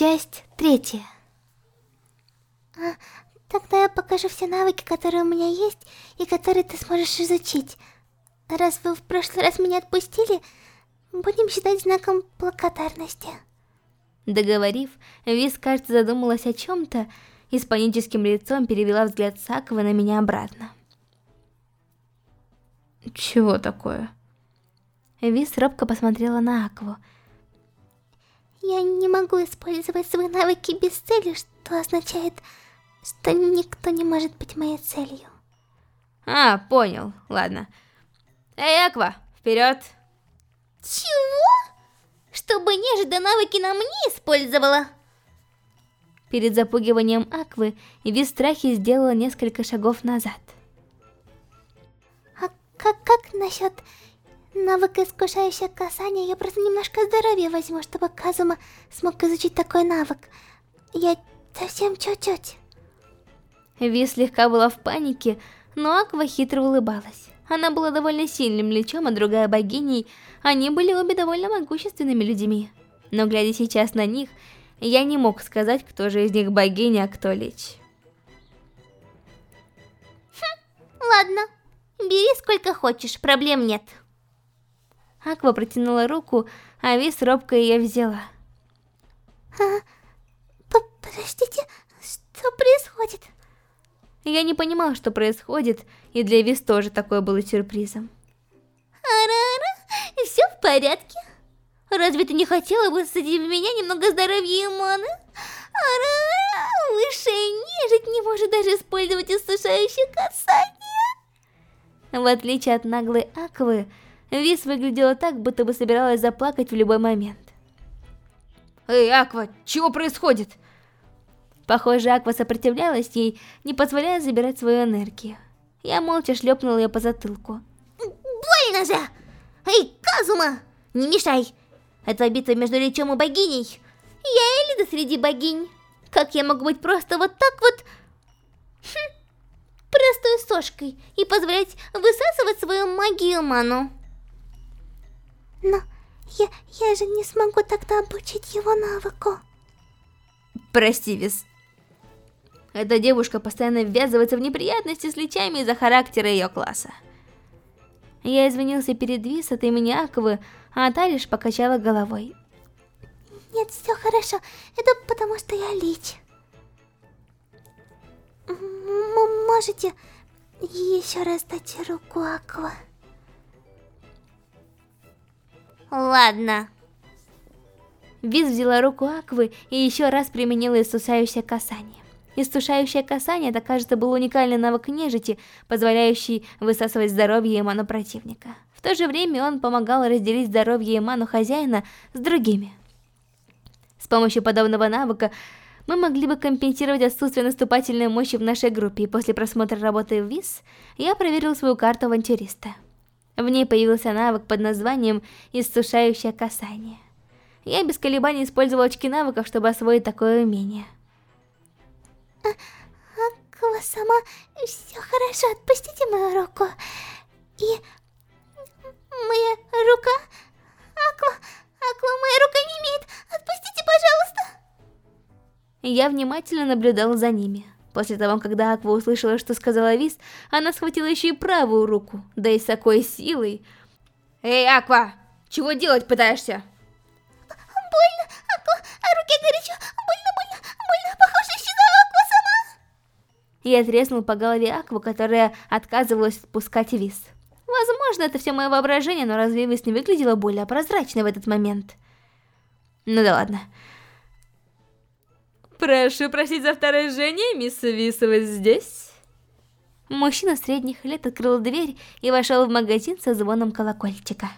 Часть третья. А, тогда я покажу все навыки, которые у меня есть, и которые ты сможешь изучить. Раз вы в прошлый раз меня отпустили, будем считать знаком благодарности. Договорив, Виз, кажется, задумалась о чем-то и с паническим лицом перевела взгляд Сакова на меня обратно. Чего такое? Виз робко посмотрела на Акву. Я не могу использовать свои навыки без цели, что означает, что никто не может быть моей целью. А, понял, ладно. Эй, Аква, вперед! Чего? Чтобы нежда навыки на мне использовала? Перед запугиванием Аквы, Виз в страхе сделала несколько шагов назад. А как, как насчет навык искушающее касание? Я просто немножко здоровья возьму, чтобы Казума смог изучить такой навык. Я совсем чуть-чуть. Виз слегка была в панике, но Аква хитро улыбалась. Она была довольно сильным лечом, а другая богиней, они были обе довольно могущественными людьми. Но глядя сейчас на них, я не мог сказать, кто же из них богиня, а кто лич. Хм, ладно, бери сколько хочешь, проблем нет. Аква протянула руку, а Вис робко ее взяла. А, подождите, что происходит? Я не понимал, что происходит, и для Вис тоже такое было сюрпризом. Арара, все в порядке? Разве ты не хотела бы садить в меня немного здоровья и маны? Арара, высшая нежить не может даже использовать иссушающее касание. В отличие от наглой Аквы, Вис выглядела так, будто бы собиралась заплакать в любой момент. «Эй, Аква, чего происходит?» Похоже, Аква сопротивлялась ей, не позволяя забирать свою энергию. Я молча шлепнул ее по затылку. «Больно же! Эй, Казума, не мешай! Это битва между Личом и богиней. Я Элида среди богинь. Как я могу быть просто вот так вот... Хм, простой сошкой и позволять высасывать свою магию ману? Но я, я же не смогу тогда обучить его навыку. Прости, Вис. Эта девушка постоянно ввязывается в неприятности с личами из-за характера ее класса. Я извинился перед Вис от имени Аквы, а та лишь покачала головой. Нет, все хорошо. Это потому, что я лич. М можете еще раз дать руку Аква? Ладно. Виз взяла руку Аквы и еще раз применила иссушающее касание. Истушающее касание, это, кажется, был уникальный навык нежити, позволяющий высасывать здоровье и ману противника. В то же время он помогал разделить здоровье и ману хозяина с другими. С помощью подобного навыка мы могли бы компенсировать отсутствие наступательной мощи в нашей группе, и после просмотра работы в ВИС я проверил свою карту авантюриста. В ней появился навык под названием «Иссушающее касание». Я без колебаний использовал очки навыков, чтобы освоить такое умение. А, Аква сама, все хорошо, отпустите мою руку. И... Моя рука... Аква, Аква, моя рука не имеет, отпустите, пожалуйста. Я внимательно наблюдал за ними. После того, когда Аква услышала, что сказала Вис, она схватила еще и правую руку, да и с такой силой. «Эй, Аква, чего делать пытаешься?» Больно, Аква, а руке горячо, больно, больно, больно, похоже, исчезла Аква сама. Я треснул по голове Аква, которая отказывалась отпускать Вис. Возможно, это все мое воображение, но разве Вис не выглядела более прозрачной в этот момент? Ну да ладно. Прошу просить за вторжение, мисс Висова здесь? Мужчина средних лет открыл дверь и вошел в магазин со звоном колокольчика.